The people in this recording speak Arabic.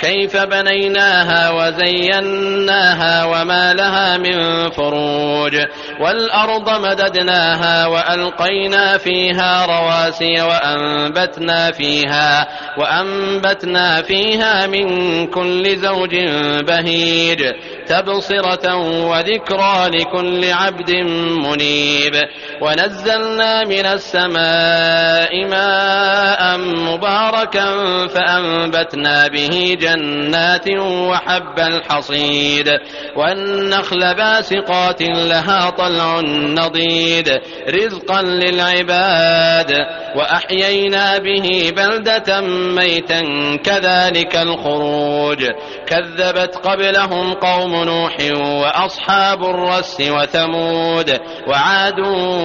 كيف بنيناها وزيناها وما لها من فروج والأرض مددناها وألقينا فيها رواسي وأنبتنا فيها وأنبتنا فيها من كل زوج بهيج تبصرة وذكرى لكل عبد منيب ونزلنا من السماء ماء مباركا فأنبتنا به جنات وحب الحصيد والنخل باسقات لها طلع نضيد رزقا للعباد وأحيينا به بلدة ميتا كذلك الخروج كذبت قبلهم قوم نوح وأصحاب الرس وثمود وعاد